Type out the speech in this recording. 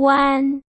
弯